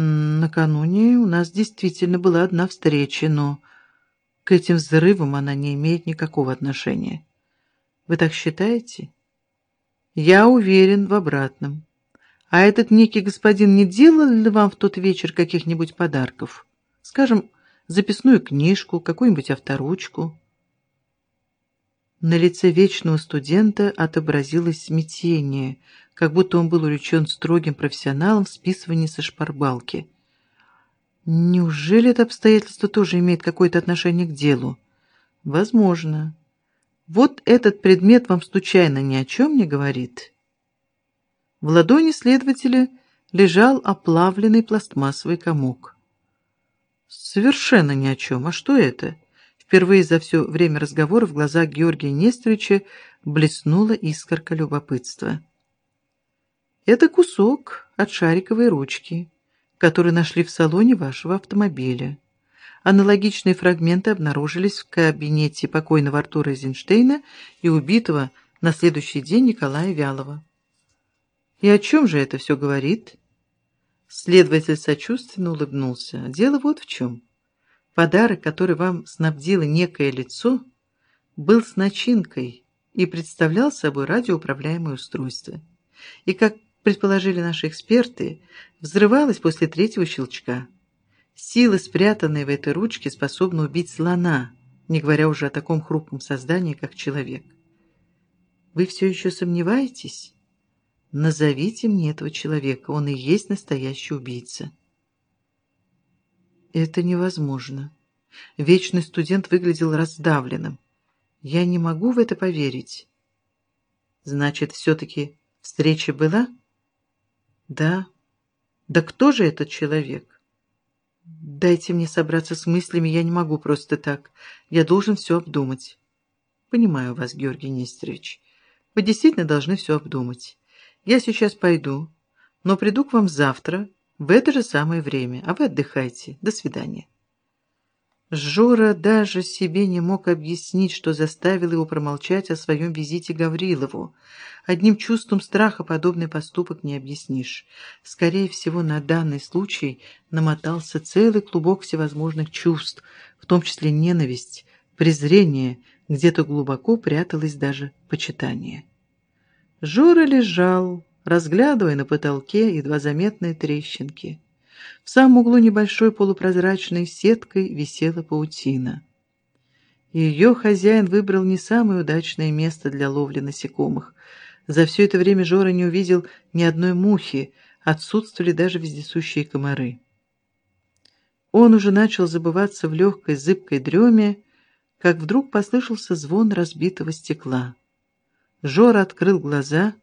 Накануне у нас действительно была одна встреча, но к этим взрывам она не имеет никакого отношения. Вы так считаете? Я уверен в обратном. А этот некий господин не делал ли вам в тот вечер каких-нибудь подарков? Скажем, записную книжку, какую-нибудь авторучку? На лице вечного студента отобразилось смятение, как будто он был увлечен строгим профессионалом в списывании со шпаргалки. Неужели это обстоятельство тоже имеет какое-то отношение к делу? Возможно. Вот этот предмет вам случайно ни о чем не говорит? В ладони следователя лежал оплавленный пластмассовый комок. Совершенно ни о чем. А что это? Впервые за все время разговора в глазах Георгия Нестеровича блеснула искорка любопытства. Это кусок от шариковой ручки, который нашли в салоне вашего автомобиля. Аналогичные фрагменты обнаружились в кабинете покойного Артура Эйзенштейна и убитого на следующий день Николая Вялова. И о чем же это все говорит? Следователь сочувственно улыбнулся. Дело вот в чем. Подарок, который вам снабдило некое лицо, был с начинкой и представлял собой радиоуправляемое устройство. И, как предположили наши эксперты, взрывалось после третьего щелчка. Сила, спрятанная в этой ручке, способна убить слона, не говоря уже о таком хрупком создании, как человек. Вы все еще сомневаетесь? Назовите мне этого человека, он и есть настоящий убийца. Это невозможно. Вечный студент выглядел раздавленным. Я не могу в это поверить. Значит, все-таки встреча была? Да. Да кто же этот человек? Дайте мне собраться с мыслями, я не могу просто так. Я должен все обдумать. Понимаю вас, Георгий Нестерович. Вы действительно должны все обдумать. Я сейчас пойду, но приду к вам завтра в это же самое время, а вы отдыхайте. До свидания. Жора даже себе не мог объяснить, что заставил его промолчать о своем визите Гаврилову. Одним чувством страха подобный поступок не объяснишь. Скорее всего, на данный случай намотался целый клубок всевозможных чувств, в том числе ненависть, презрение, где-то глубоко пряталось даже почитание. Жора лежал, разглядывая на потолке едва заметные трещинки. В самом углу небольшой полупрозрачной сеткой висела паутина. Ее хозяин выбрал не самое удачное место для ловли насекомых. За все это время Жора не увидел ни одной мухи, отсутствовали даже вездесущие комары. Он уже начал забываться в легкой зыбкой дреме, как вдруг послышался звон разбитого стекла. Жора открыл глаза,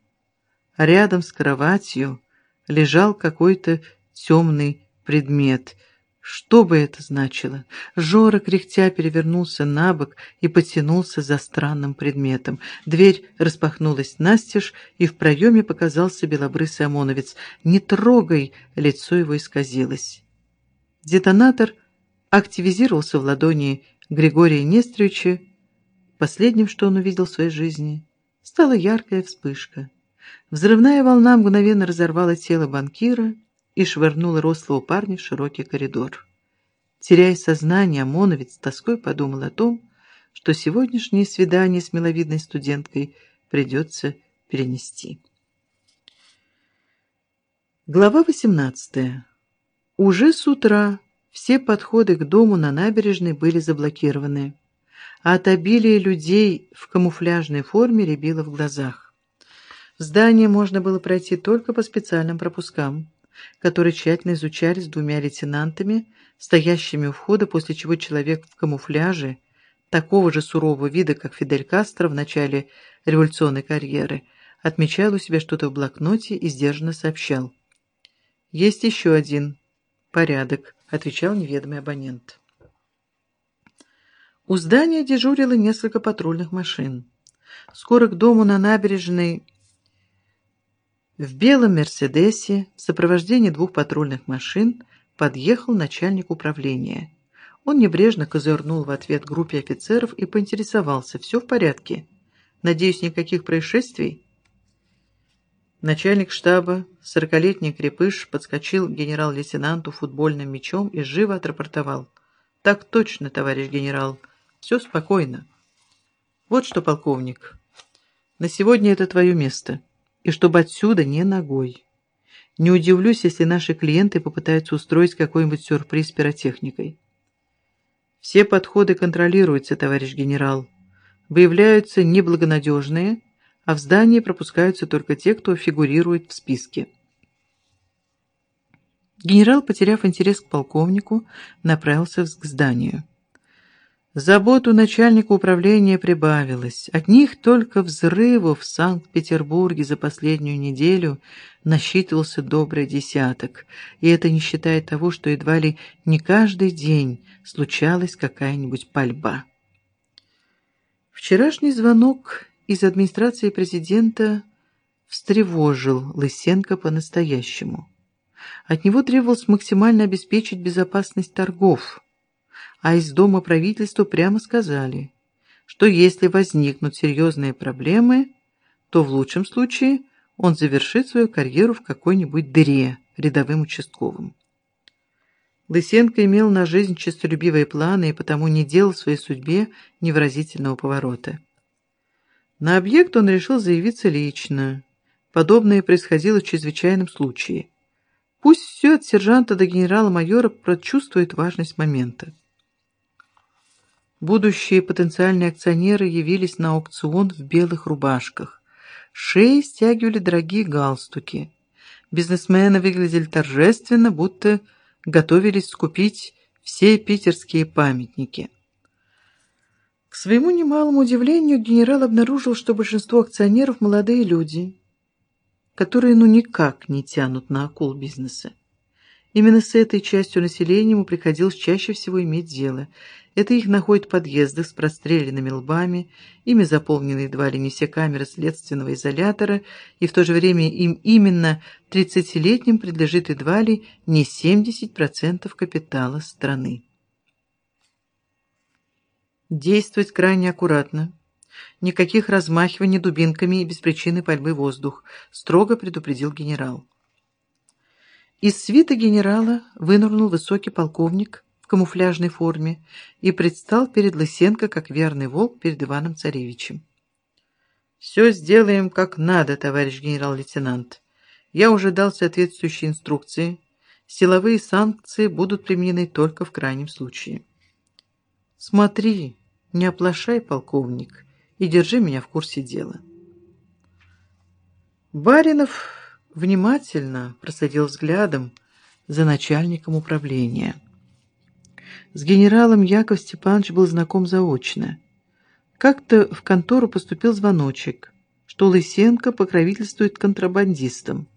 рядом с кроватью лежал какой-то темный предмет. Что бы это значило? Жора, кряхтя, перевернулся на бок и потянулся за странным предметом. Дверь распахнулась настежь, и в проеме показался белобрысый ОМОНовец. «Не трогай!» — лицо его исказилось. Детонатор активизировался в ладони Григория Нестеровича. Последним, что он увидел в своей жизни — стала яркая вспышка. Взрывная волна мгновенно разорвала тело банкира и швырнула рослого парня в широкий коридор. Теряя сознание, ОМОНовец с тоской подумал о том, что сегодняшнее свидание с миловидной студенткой придется перенести. Глава 18. Уже с утра все подходы к дому на набережной были заблокированы а от обилия людей в камуфляжной форме рябило в глазах. В здание можно было пройти только по специальным пропускам, которые тщательно изучались двумя лейтенантами, стоящими у входа, после чего человек в камуфляже, такого же сурового вида, как Фидель Кастро в начале революционной карьеры, отмечал у себя что-то в блокноте и сдержанно сообщал. «Есть еще один. Порядок», — отвечал неведомый абонент. У здания дежурило несколько патрульных машин. Скоро к дому на набережной в белом «Мерседесе» в сопровождении двух патрульных машин подъехал начальник управления. Он небрежно козырнул в ответ группе офицеров и поинтересовался, все в порядке. Надеюсь, никаких происшествий? Начальник штаба, сорокалетний крепыш, подскочил генерал-лейтенанту футбольным мячом и живо отрапортовал. «Так точно, товарищ генерал. Все спокойно. Вот что, полковник, на сегодня это твое место, и чтобы отсюда не ногой. Не удивлюсь, если наши клиенты попытаются устроить какой-нибудь сюрприз пиротехникой. Все подходы контролируются, товарищ генерал. Выявляются неблагонадежные, а в здании пропускаются только те, кто фигурирует в списке. Генерал, потеряв интерес к полковнику, направился к зданию. Заботу начальника управления прибавилось. От них только взрывов в Санкт-Петербурге за последнюю неделю насчитывался добрый десяток, и это не считая того, что едва ли не каждый день случалась какая-нибудь пальба. Вчерашний звонок из администрации президента встревожил Лысенко по-настоящему. От него требовалось максимально обеспечить безопасность торгов, а из Дома правительства прямо сказали, что если возникнут серьезные проблемы, то в лучшем случае он завершит свою карьеру в какой-нибудь дыре рядовым участковым. Лысенко имел на жизнь честолюбивые планы и потому не делал своей судьбе невыразительного поворота. На объект он решил заявиться лично. Подобное происходило в чрезвычайном случае. Пусть все от сержанта до генерала-майора прочувствует важность момента. Будущие потенциальные акционеры явились на аукцион в белых рубашках. Шеи стягивали дорогие галстуки. Бизнесмены выглядели торжественно, будто готовились скупить все питерские памятники. К своему немалому удивлению генерал обнаружил, что большинство акционеров – молодые люди, которые ну никак не тянут на акул бизнеса. Именно с этой частью населения ему приходилось чаще всего иметь дело. Это их находят подъезды с простреленными лбами, ими заполнены едва ли не все камеры следственного изолятора, и в то же время им именно 30-летним принадлежит едва ли не 70% капитала страны. Действовать крайне аккуратно. Никаких размахиваний дубинками и без причины пальбы воздух, строго предупредил генерал. Из свита генерала вынырнул высокий полковник в камуфляжной форме и предстал перед Лысенко как верный волк перед Иваном Царевичем. «Все сделаем как надо, товарищ генерал-лейтенант. Я уже дал соответствующие инструкции. Силовые санкции будут применены только в крайнем случае». «Смотри, не оплошай, полковник, и держи меня в курсе дела». Баринов внимательно просадил взглядом за начальником управления. С генералом Яков Степанович был знаком заочно. Как-то в контору поступил звоночек, что Лысенко покровительствует контрабандистам,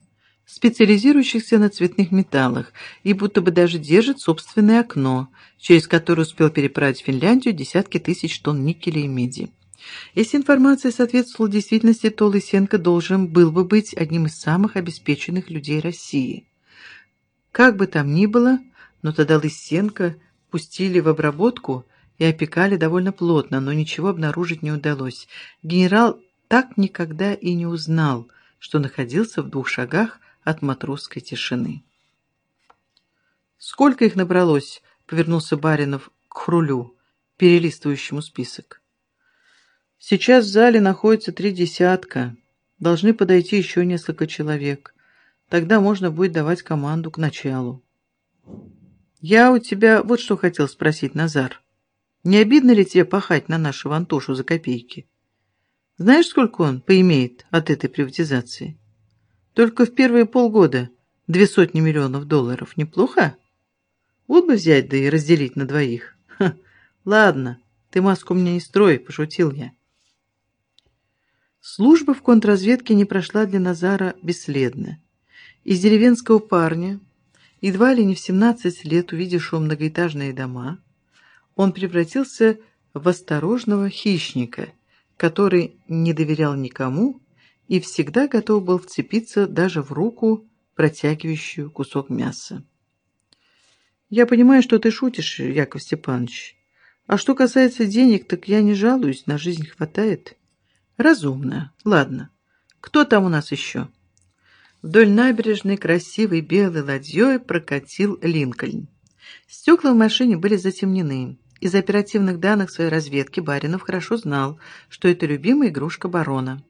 специализирующихся на цветных металлах, и будто бы даже держит собственное окно, через которое успел переправить в Финляндию десятки тысяч тонн никеля и меди. Если информация соответствовала действительности, то Лысенко должен был бы быть одним из самых обеспеченных людей России. Как бы там ни было, но тогда Лысенко пустили в обработку и опекали довольно плотно, но ничего обнаружить не удалось. Генерал так никогда и не узнал, что находился в двух шагах от матросской тишины. «Сколько их набралось?» — повернулся Баринов к Хрулю, перелистывающему список. Сейчас в зале находится три десятка. Должны подойти еще несколько человек. Тогда можно будет давать команду к началу. Я у тебя вот что хотел спросить, Назар. Не обидно ли тебе пахать на нашего Антошу за копейки? Знаешь, сколько он поимеет от этой приватизации? Только в первые полгода две сотни миллионов долларов. Неплохо? Вот бы взять да и разделить на двоих. Ха, ладно, ты маску мне не строй, пошутил я. Служба в контрразведке не прошла для Назара бесследно. Из деревенского парня, едва ли не в 17 лет увидевшего многоэтажные дома, он превратился в осторожного хищника, который не доверял никому и всегда готов был вцепиться даже в руку, протягивающую кусок мяса. «Я понимаю, что ты шутишь, Яков Степанович. А что касается денег, так я не жалуюсь, на жизнь хватает». Разумно. Ладно. Кто там у нас еще? Вдоль набережной красивой белой ладьей прокатил Линкольн. Стекла в машине были затемнены. Из оперативных данных своей разведки Баринов хорошо знал, что это любимая игрушка барона.